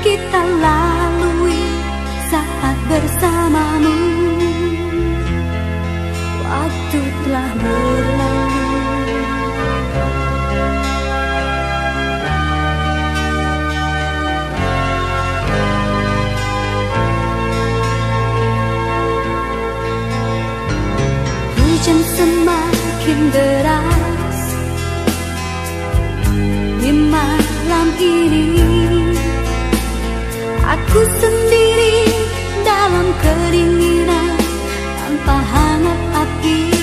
kita lalui saat bersamamu. Waktu telah berlalu Hujan semakin deras. Di malam ini Aku sendiri dalam keringinan tanpa hangat api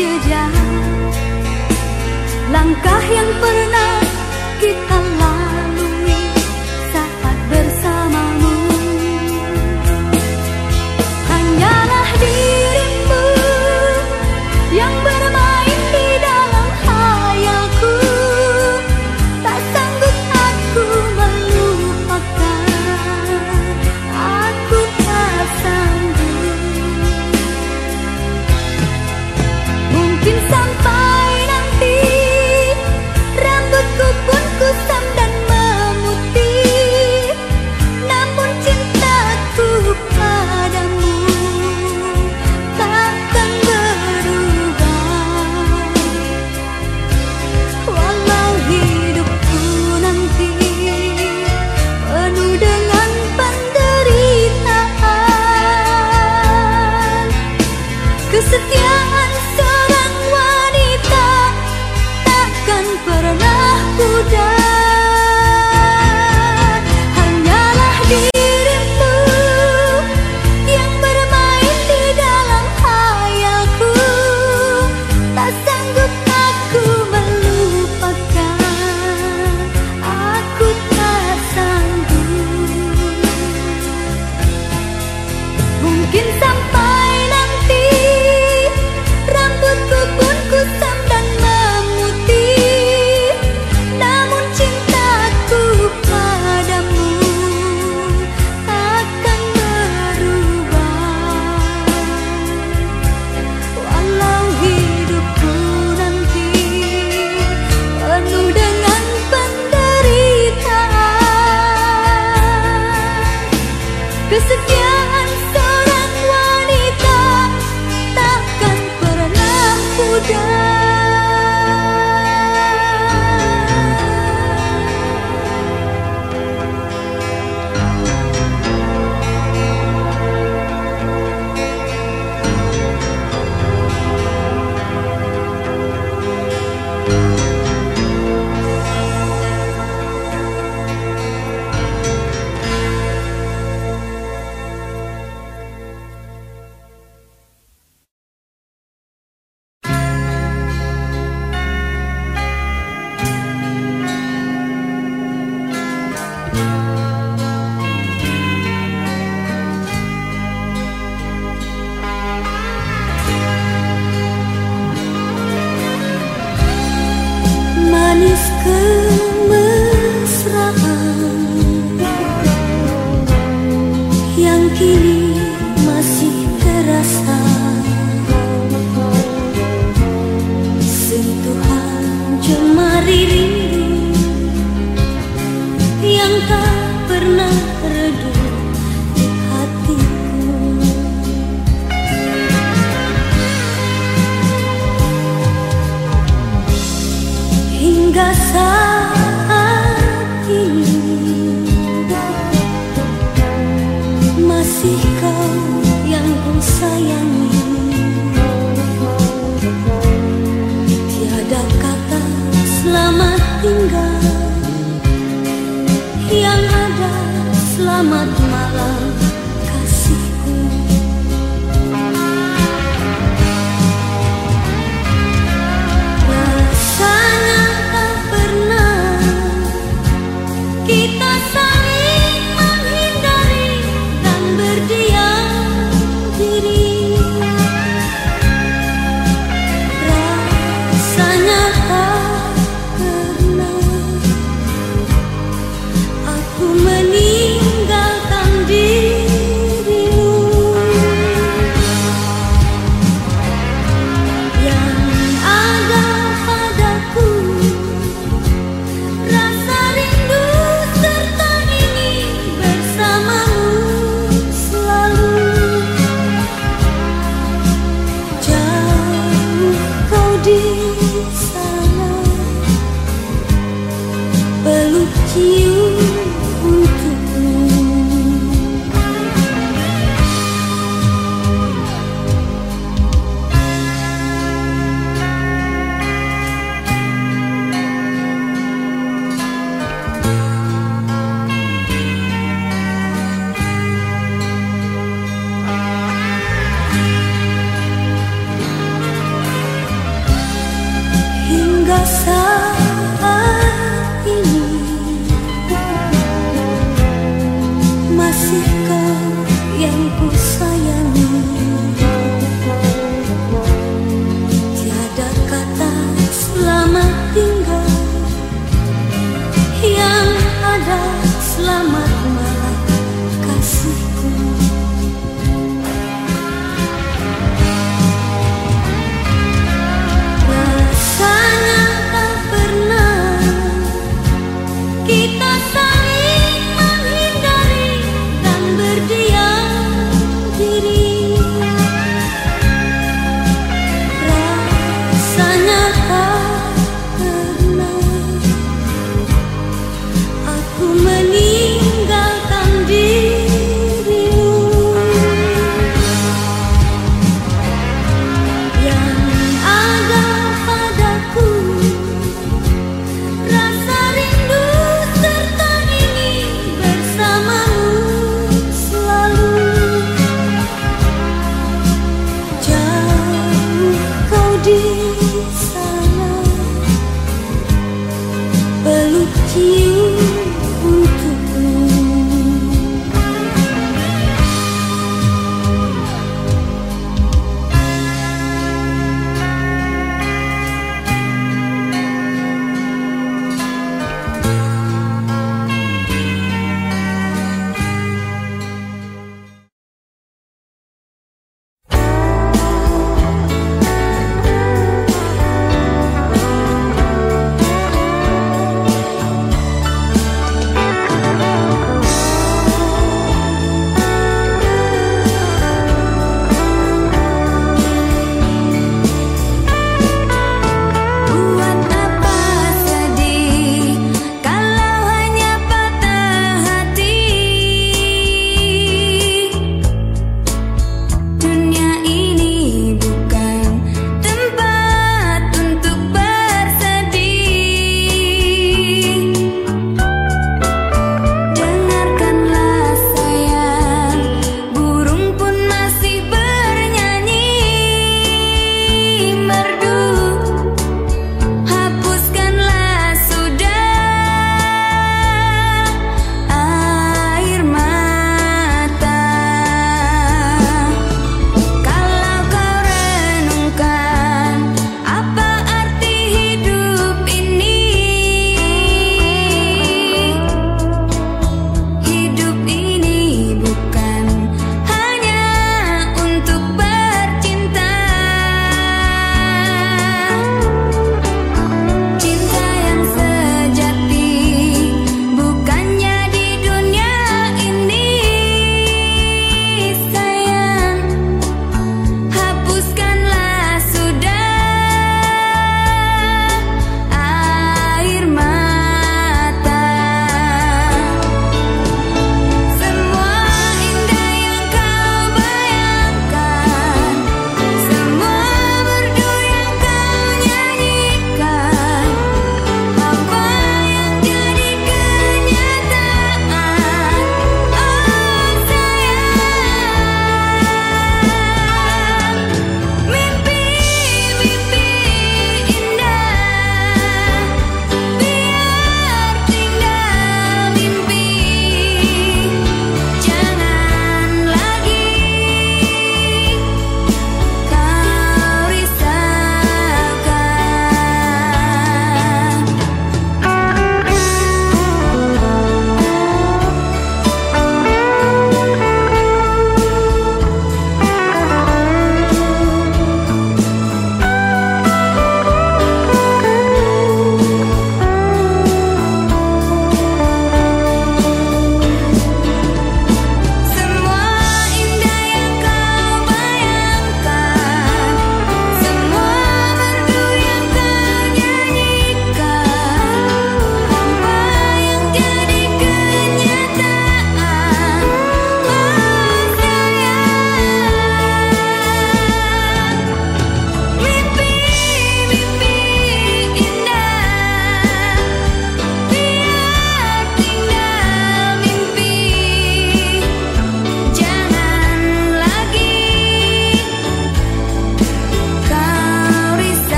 jejak. Langkah yang pernah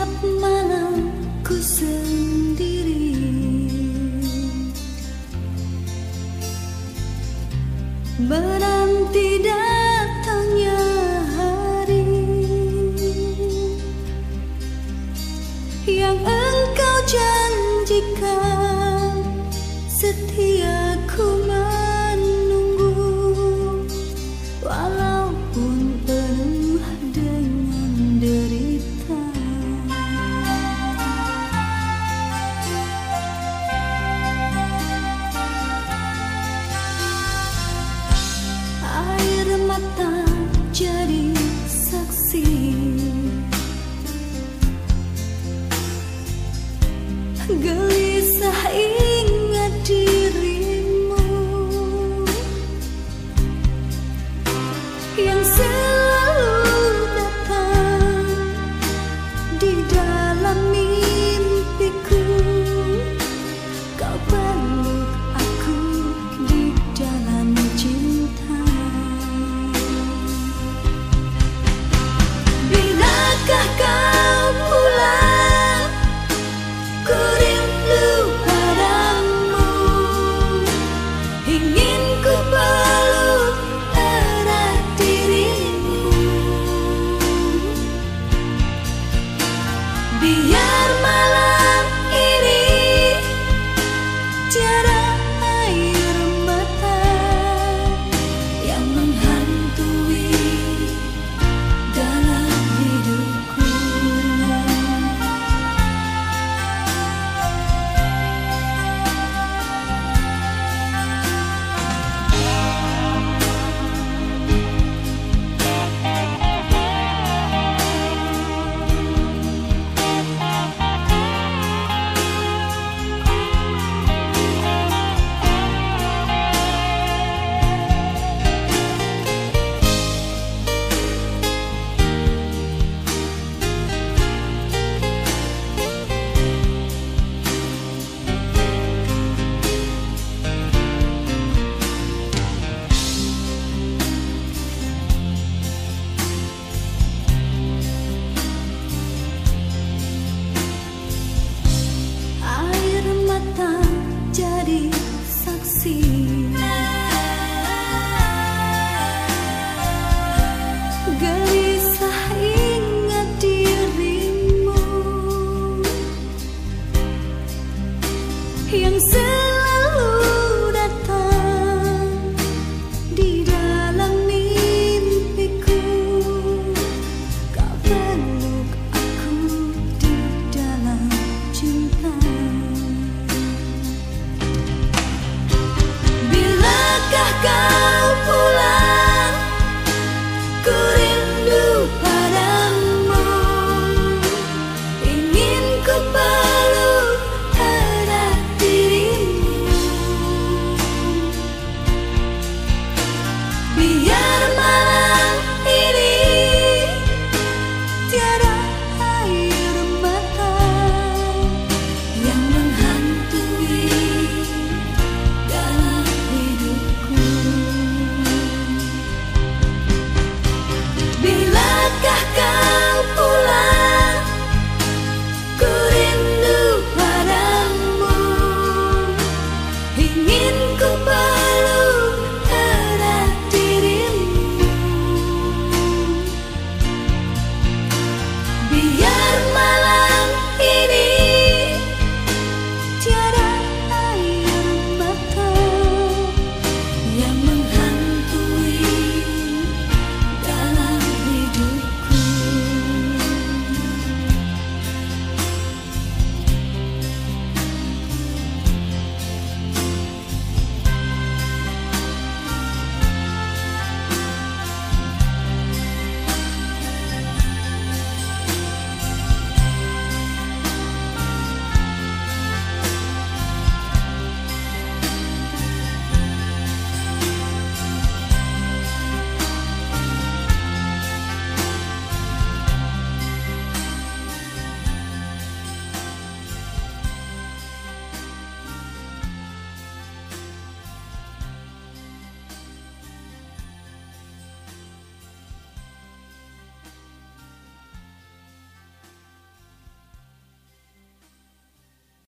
Setiap malam ku sendiri. Menanti dan